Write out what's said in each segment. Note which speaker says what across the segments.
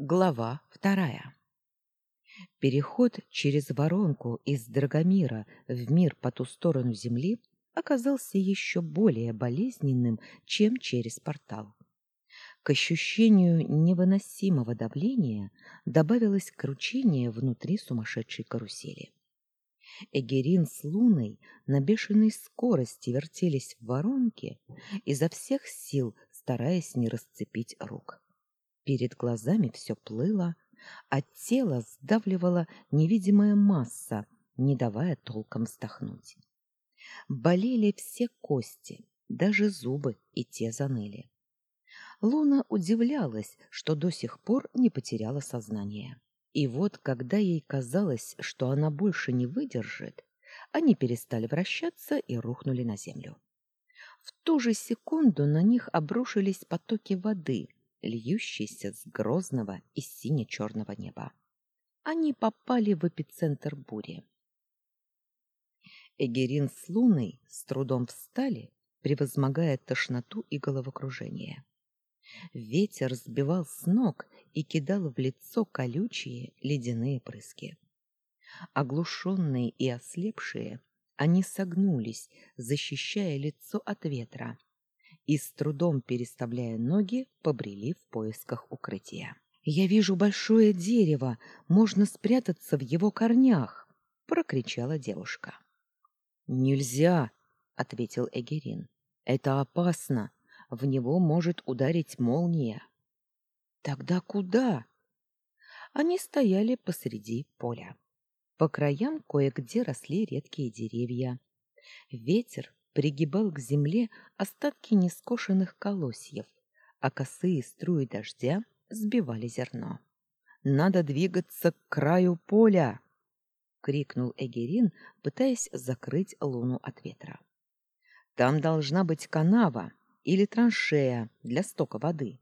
Speaker 1: Глава вторая. Переход через воронку из Драгомира в мир по ту сторону земли оказался еще более болезненным, чем через портал. К ощущению невыносимого давления добавилось кручение внутри сумасшедшей карусели. Эгерин с Луной на бешеной скорости вертелись в воронке, изо всех сил стараясь не расцепить рук. Перед глазами все плыло, а тело сдавливала невидимая масса, не давая толком вздохнуть. Болели все кости, даже зубы и те заныли. Луна удивлялась, что до сих пор не потеряла сознание. И вот, когда ей казалось, что она больше не выдержит, они перестали вращаться и рухнули на землю. В ту же секунду на них обрушились потоки воды, льющийся с грозного и сине-черного неба. Они попали в эпицентр бури. Эгерин с Луной с трудом встали, превозмогая тошноту и головокружение. Ветер сбивал с ног и кидал в лицо колючие ледяные прыски. Оглушенные и ослепшие, они согнулись, защищая лицо от ветра, и с трудом переставляя ноги, побрели в поисках укрытия. Я вижу большое дерево, можно спрятаться в его корнях, прокричала девушка. Нельзя, ответил Эгерин. Это опасно. В него может ударить молния. Тогда куда? Они стояли посреди поля. По краям кое-где росли редкие деревья. Ветер пригибал к земле остатки нескошенных колосьев, а косые струи дождя сбивали зерно. Надо двигаться к краю поля, крикнул Эгерин, пытаясь закрыть луну от ветра. Там должна быть канава или траншея для стока воды.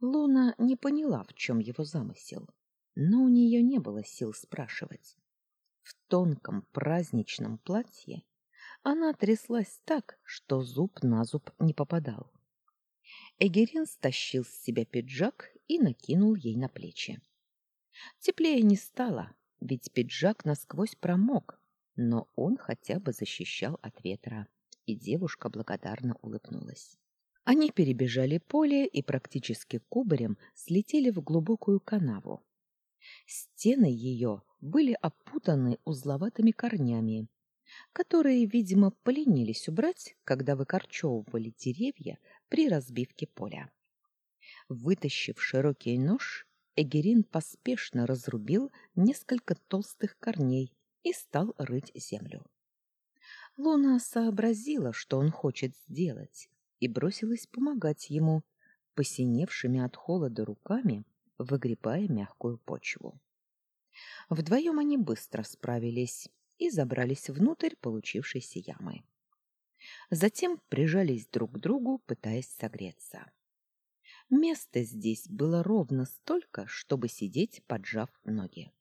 Speaker 1: Луна не поняла, в чем его замысел, но у нее не было сил спрашивать. В тонком праздничном платье она тряслась так, что зуб на зуб не попадал. Эгерин стащил с себя пиджак и накинул ей на плечи. Теплее не стало, ведь пиджак насквозь промок, но он хотя бы защищал от ветра, и девушка благодарно улыбнулась. Они перебежали поле и практически кубарем слетели в глубокую канаву. Стены ее были опутаны узловатыми корнями, которые, видимо, поленились убрать, когда выкорчевывали деревья при разбивке поля. Вытащив широкий нож, Эгерин поспешно разрубил несколько толстых корней и стал рыть землю. Луна сообразила, что он хочет сделать, и бросилась помогать ему, посиневшими от холода руками, выгребая мягкую почву. Вдвоем они быстро справились, и забрались внутрь получившейся ямы. Затем прижались друг к другу, пытаясь согреться. Места здесь было ровно столько, чтобы сидеть, поджав ноги.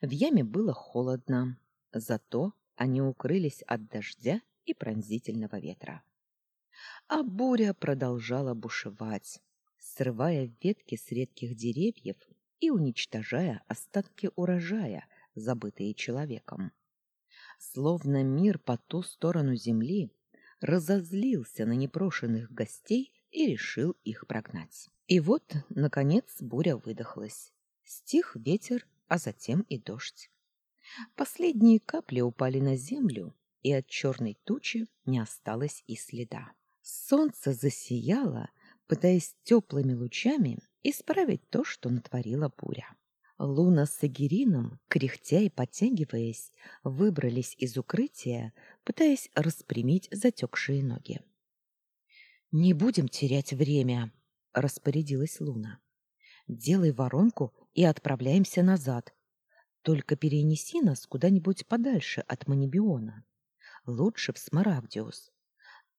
Speaker 1: В яме было холодно, зато они укрылись от дождя и пронзительного ветра. А буря продолжала бушевать, срывая ветки с редких деревьев и уничтожая остатки урожая, забытые человеком словно мир по ту сторону земли разозлился на непрошенных гостей и решил их прогнать. И вот, наконец, буря выдохлась. Стих ветер, а затем и дождь. Последние капли упали на землю, и от черной тучи не осталось и следа. Солнце засияло, пытаясь теплыми лучами исправить то, что натворила буря. Луна с Агирином, кряхтя и подтягиваясь, выбрались из укрытия, пытаясь распрямить затекшие ноги. «Не будем терять время», — распорядилась Луна. «Делай воронку и отправляемся назад. Только перенеси нас куда-нибудь подальше от Манибиона. Лучше в Смарагдиус.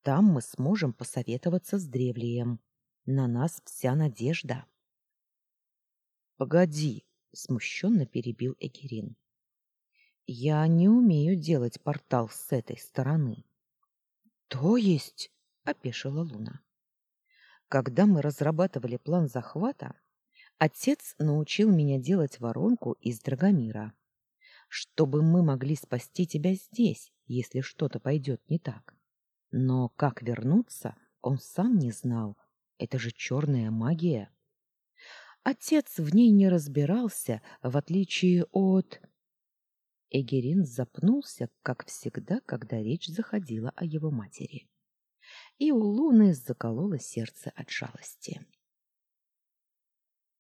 Speaker 1: Там мы сможем посоветоваться с Древлием. На нас вся надежда». «Погоди», смущенно перебил Экерин. Я не умею делать портал с этой стороны. То есть, опешила Луна. Когда мы разрабатывали план захвата, Отец научил меня делать воронку из драгомира, чтобы мы могли спасти тебя здесь, если что-то пойдет не так. Но как вернуться, он сам не знал. Это же черная магия. Отец в ней не разбирался, в отличие от... Эгерин запнулся, как всегда, когда речь заходила о его матери. И у Луны закололо сердце от жалости.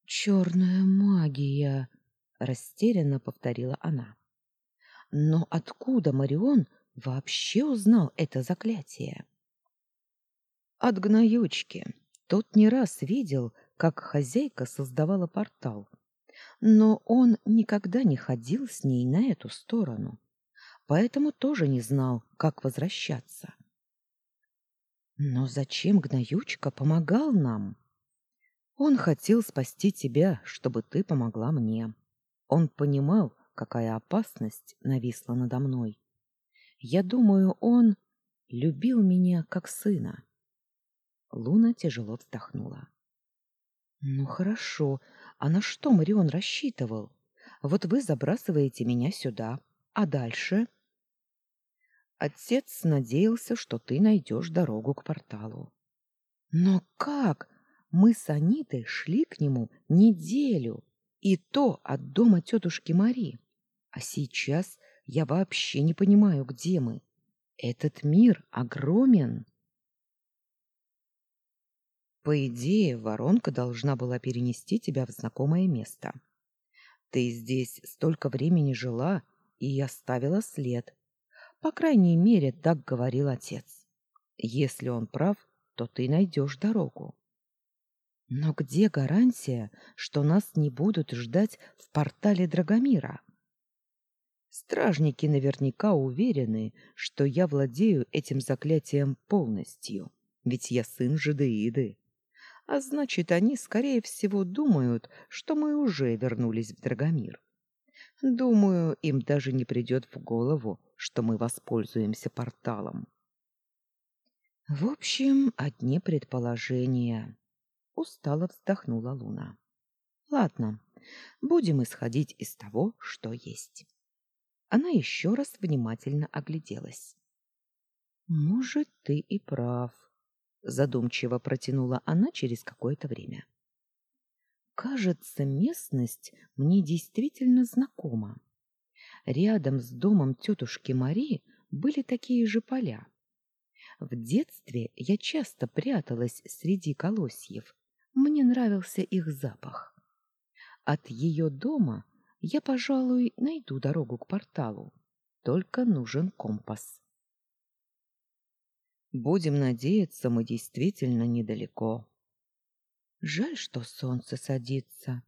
Speaker 1: «Черная магия!» — растерянно повторила она. «Но откуда Марион вообще узнал это заклятие?» «От гноючки. Тот не раз видел, как хозяйка создавала портал, но он никогда не ходил с ней на эту сторону, поэтому тоже не знал, как возвращаться. Но зачем гноючка помогал нам? Он хотел спасти тебя, чтобы ты помогла мне. Он понимал, какая опасность нависла надо мной. Я думаю, он любил меня как сына. Луна тяжело вздохнула. Ну хорошо, а на что Марион рассчитывал? Вот вы забрасываете меня сюда, а дальше? Отец надеялся, что ты найдешь дорогу к порталу. Но как? Мы с Анитой шли к нему неделю, и то от дома тетушки Мари. А сейчас я вообще не понимаю, где мы. Этот мир огромен. По идее, воронка должна была перенести тебя в знакомое место. Ты здесь столько времени жила и оставила след. По крайней мере, так говорил отец. Если он прав, то ты найдешь дорогу. Но где гарантия, что нас не будут ждать в портале Драгомира? Стражники наверняка уверены, что я владею этим заклятием полностью, ведь я сын Жидеиды а значит, они, скорее всего, думают, что мы уже вернулись в Драгомир. Думаю, им даже не придет в голову, что мы воспользуемся порталом. В общем, одни предположения. Устало вздохнула Луна. Ладно, будем исходить из того, что есть. Она еще раз внимательно огляделась. Может, ты и прав, задумчиво протянула она через какое-то время. Кажется, местность мне действительно знакома. Рядом с домом тетушки Мари были такие же поля. В детстве я часто пряталась среди колосьев. Мне нравился их запах. От ее дома я, пожалуй, найду дорогу к порталу. Только нужен компас. Будем надеяться, мы действительно недалеко. Жаль, что солнце садится.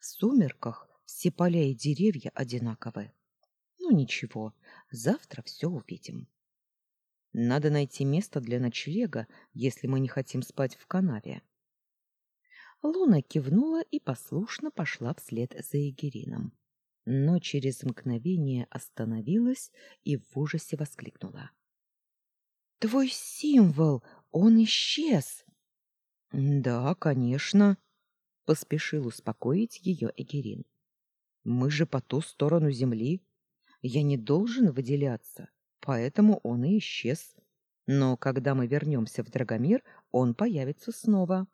Speaker 1: В сумерках все поля и деревья одинаковы. Ну ничего, завтра все увидим. Надо найти место для ночлега, если мы не хотим спать в канаве. Луна кивнула и послушно пошла вслед за Егерином. Но через мгновение остановилась и в ужасе воскликнула. Твой символ, он исчез. Да, конечно, поспешил успокоить ее Эгерин. Мы же по ту сторону земли. Я не должен выделяться, поэтому он и исчез. Но когда мы вернемся в Драгомир, он появится снова.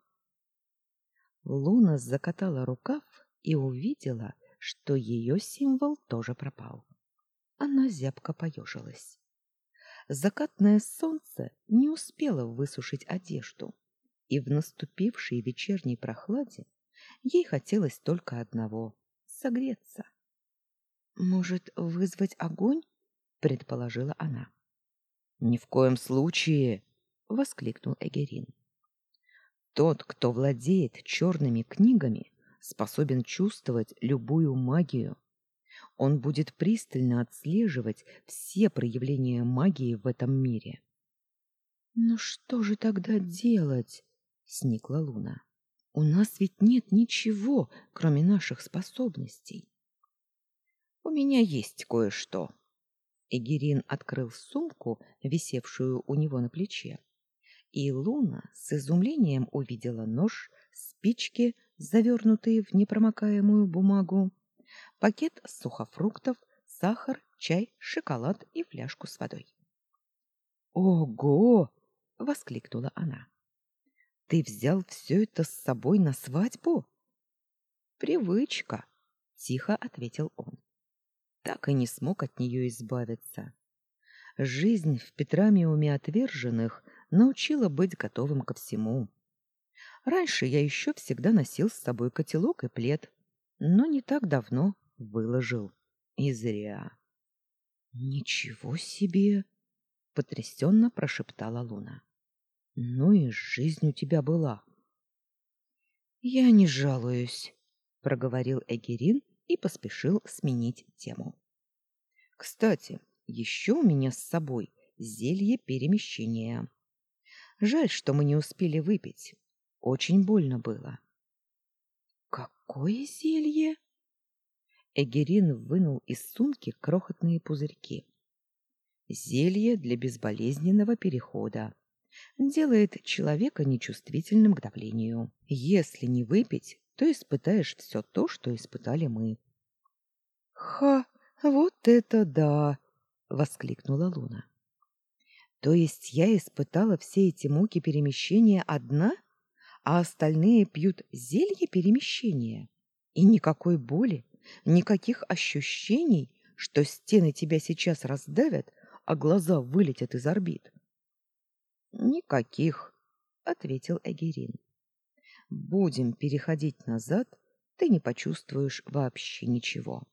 Speaker 1: Луна закатала рукав и увидела, что ее символ тоже пропал. Она зябко поежилась. Закатное солнце не успело высушить одежду, и в наступившей вечерней прохладе ей хотелось только одного — согреться. «Может, вызвать огонь?» — предположила она. «Ни в коем случае!» — воскликнул Эгерин. «Тот, кто владеет черными книгами, способен чувствовать любую магию, он будет пристально отслеживать все проявления магии в этом мире. «Но что же тогда делать?» — сникла Луна. «У нас ведь нет ничего, кроме наших способностей». «У меня есть кое-что». Эгерин открыл сумку, висевшую у него на плече, и Луна с изумлением увидела нож, спички, завернутые в непромокаемую бумагу, пакет сухофруктов, сахар, чай, шоколад и фляжку с водой. «Ого!» — воскликнула она. «Ты взял все это с собой на свадьбу?» «Привычка», — тихо ответил он. Так и не смог от нее избавиться. Жизнь в Петрамиуме отверженных научила быть готовым ко всему. Раньше я еще всегда носил с собой котелок и плед, но не так давно выложил. И зря. Ничего себе, потрясенно прошептала Луна. Ну и жизнь у тебя была. Я не жалуюсь, проговорил Эгерин и поспешил сменить тему. Кстати, еще у меня с собой зелье перемещения. Жаль, что мы не успели выпить. Очень больно было. Какое зелье? Эгерин вынул из сумки крохотные пузырьки. Зелье для безболезненного перехода. Делает человека нечувствительным к давлению. Если не выпить, то испытаешь все то, что испытали мы. Ха, вот это да, воскликнула Луна. То есть я испытала все эти муки перемещения одна, а остальные пьют зелье перемещения, и никакой боли, Никаких ощущений, что стены тебя сейчас раздавят, а глаза вылетят из орбит. Никаких, ответил Эгерин. Будем переходить назад, ты не почувствуешь вообще ничего.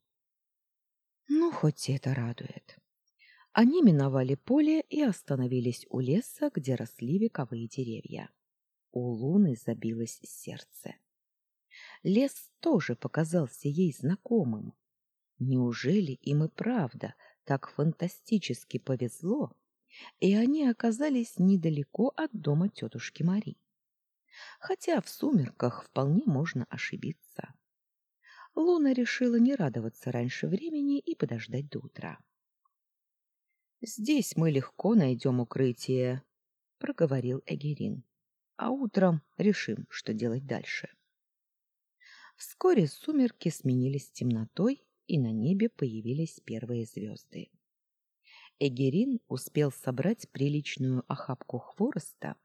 Speaker 1: Ну, хоть это радует. Они миновали поле и остановились у леса, где росли вековые деревья. У луны забилось сердце. Лес тоже показался ей знакомым. Неужели им и правда так фантастически повезло, и они оказались недалеко от дома тетушки Мари? Хотя в сумерках вполне можно ошибиться. Луна решила не радоваться раньше времени и подождать до утра. Здесь мы легко найдем укрытие, проговорил Эгерин. А утром решим, что делать дальше. Вскоре сумерки сменились темнотой, и на небе появились первые звезды. Эгерин успел собрать приличную охапку хвороста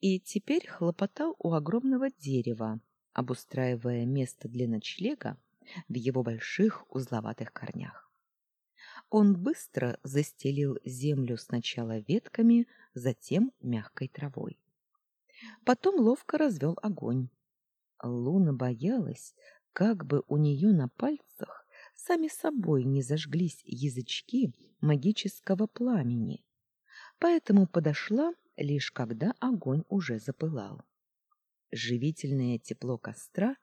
Speaker 1: и теперь хлопотал у огромного дерева, обустраивая место для ночлега в его больших узловатых корнях. Он быстро застелил землю сначала ветками, затем мягкой травой. Потом ловко развел огонь, Луна боялась, как бы у нее на пальцах сами собой не зажглись язычки магического пламени. Поэтому подошла лишь когда огонь уже запылал. Живительное тепло костра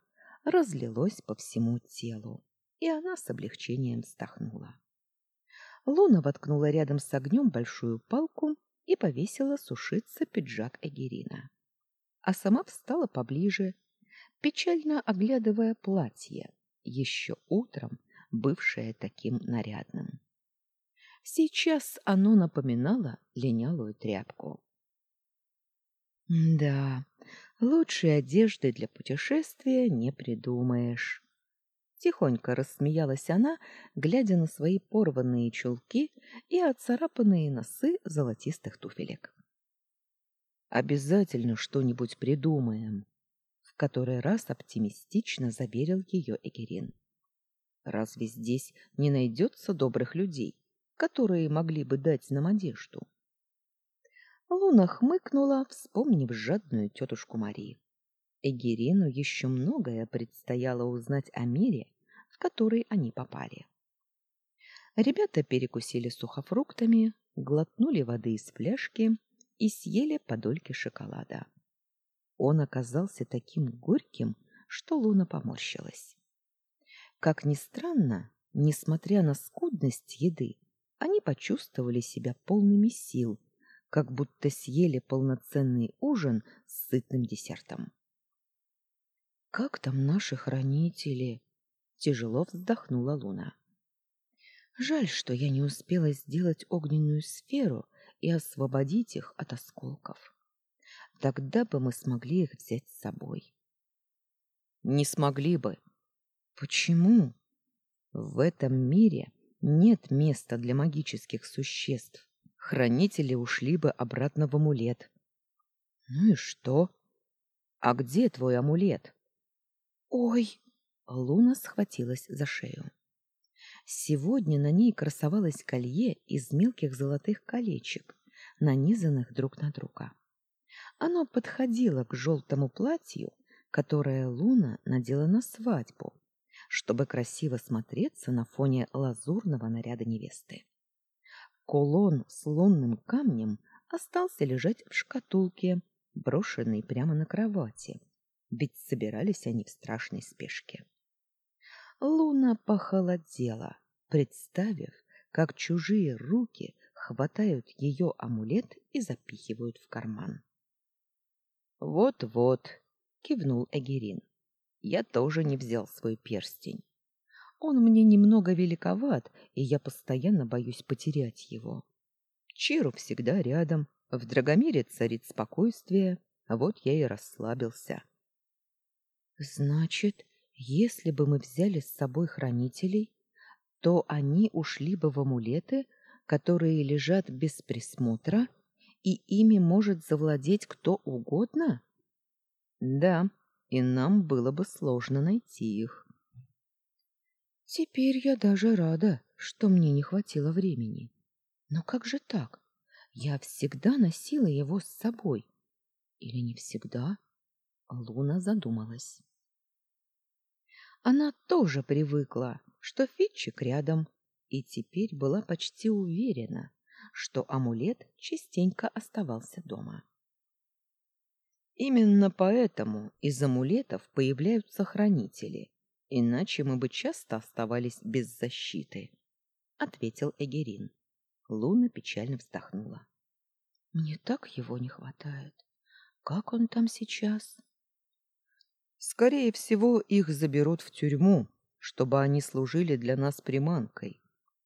Speaker 1: разлилось по всему телу, и она с облегчением вздохнула. Луна воткнула рядом с огнем большую палку и повесила сушиться пиджак Эгерина. А сама встала поближе печально оглядывая платье, еще утром бывшее таким нарядным. Сейчас оно напоминало линялую тряпку. Да, лучшей одежды для путешествия не придумаешь. Тихонько рассмеялась она, глядя на свои порванные чулки и отцарапанные носы золотистых туфелек. Обязательно что-нибудь придумаем, который раз оптимистично заверил ее Эгерин. Разве здесь не найдется добрых людей, которые могли бы дать нам одежду? Луна хмыкнула, вспомнив жадную тетушку Марии. Эгерину еще многое предстояло узнать о мире, в который они попали. Ребята перекусили сухофруктами, глотнули воды из фляжки и съели по дольке шоколада. Он оказался таким горьким, что Луна поморщилась. Как ни странно, несмотря на скудность еды, они почувствовали себя полными сил, как будто съели полноценный ужин с сытным десертом. Как там наши хранители? тяжело вздохнула Луна. Жаль, что я не успела сделать огненную сферу и освободить их от осколков. Тогда бы мы смогли их взять с собой. Не смогли бы. Почему? В этом мире нет места для магических существ. Хранители ушли бы обратно в амулет. Ну и что? А где твой амулет? Ой, Луна схватилась за шею. Сегодня на ней красовалось колье из мелких золотых колечек, нанизанных друг на друга. Оно подходило к желтому платью, которое Луна надела на свадьбу, чтобы красиво смотреться на фоне лазурного наряда невесты. Кулон с лунным камнем остался лежать в шкатулке, брошенной прямо на кровати, ведь собирались они в страшной спешке. Луна похолодела, представив, как чужие руки хватают ее амулет и запихивают в карман. Вот-вот, кивнул Эгерин. Я тоже не взял свой перстень. Он мне немного великоват, и я постоянно боюсь потерять его. Чиру всегда рядом, в Драгомире царит спокойствие, а вот я и расслабился. Значит, если бы мы взяли с собой хранителей, то они ушли бы в амулеты, которые лежат без присмотра и ими может завладеть кто угодно? Да, и нам было бы сложно найти их. Теперь я даже рада, что мне не хватило времени. Но как же так? Я всегда носила его с собой. Или не всегда? Луна задумалась. Она тоже привыкла, что Фитчик рядом, и теперь была почти уверена, что амулет частенько оставался дома. Именно поэтому из амулетов появляются хранители, иначе мы бы часто оставались без защиты, ответил Эгерин. Луна печально вздохнула. Мне так его не хватает. Как он там сейчас? Скорее всего, их заберут в тюрьму, чтобы они служили для нас приманкой.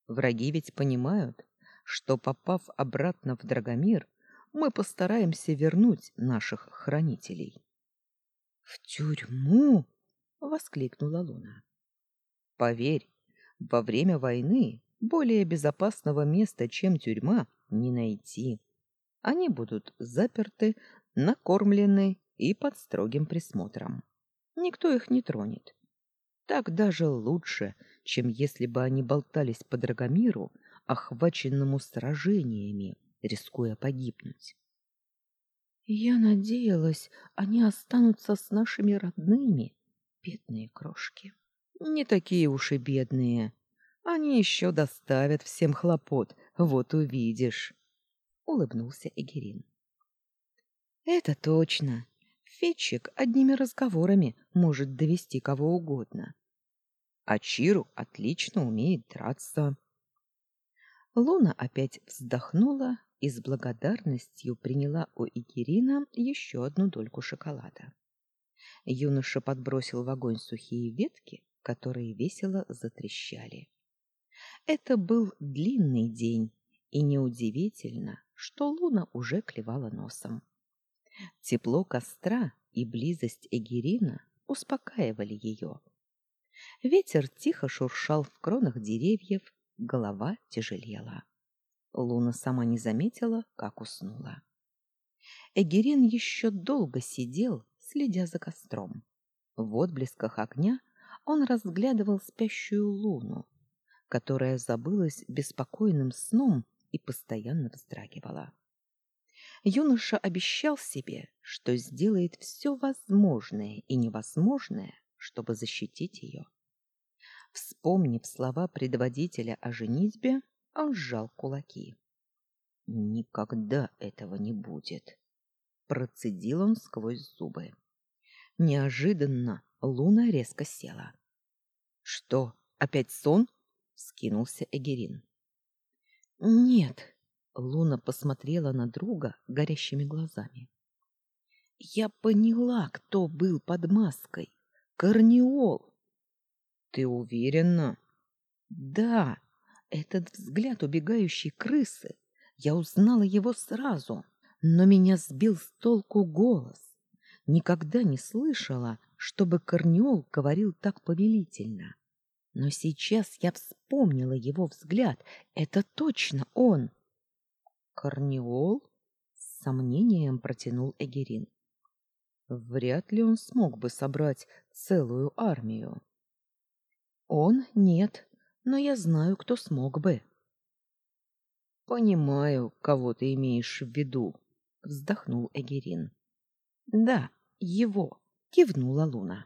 Speaker 1: Враги ведь понимают, что, попав обратно в Драгомир, мы постараемся вернуть наших хранителей. — В тюрьму? — воскликнула Луна. — Поверь, во время войны более безопасного места, чем тюрьма, не найти. Они будут заперты, накормлены и под строгим присмотром. Никто их не тронет. Так даже лучше, чем если бы они болтались по Драгомиру охваченному сражениями, рискуя погибнуть. Я надеялась, они останутся с нашими родными, бедные крошки. Не такие уж и бедные. Они еще доставят всем хлопот, вот увидишь, улыбнулся Эгерин. Это точно. Фетчик одними разговорами может довести кого угодно. А Чиру отлично умеет драться. Луна опять вздохнула и с благодарностью приняла у Игирина еще одну дольку шоколада. Юноша подбросил в огонь сухие ветки, которые весело затрещали. Это был длинный день, и неудивительно, что Луна уже клевала носом. Тепло костра и близость Эгерина успокаивали ее. Ветер тихо шуршал в кронах деревьев, голова тяжелела. Луна сама не заметила, как уснула. Эгерин еще долго сидел, следя за костром. В отблесках огня он разглядывал спящую луну, которая забылась беспокойным сном и постоянно вздрагивала. Юноша обещал себе, что сделает все возможное и невозможное, чтобы защитить ее. Вспомнив слова предводителя о женитьбе, он сжал кулаки. Никогда этого не будет, процедил он сквозь зубы. Неожиданно Луна резко села. Что, опять сон? скинулся Эгерин. Нет, Луна посмотрела на друга горящими глазами. Я поняла, кто был под маской. Корнеол. Ты уверена? Да, этот взгляд убегающей крысы. Я узнала его сразу, но меня сбил с толку голос. Никогда не слышала, чтобы Корнеол говорил так повелительно. Но сейчас я вспомнила его взгляд. Это точно он. Корнеол? С сомнением протянул Эгерин. Вряд ли он смог бы собрать целую армию. Он нет, но я знаю, кто смог бы. Понимаю, кого ты имеешь в виду, вздохнул Эгерин. Да, его, кивнула Луна.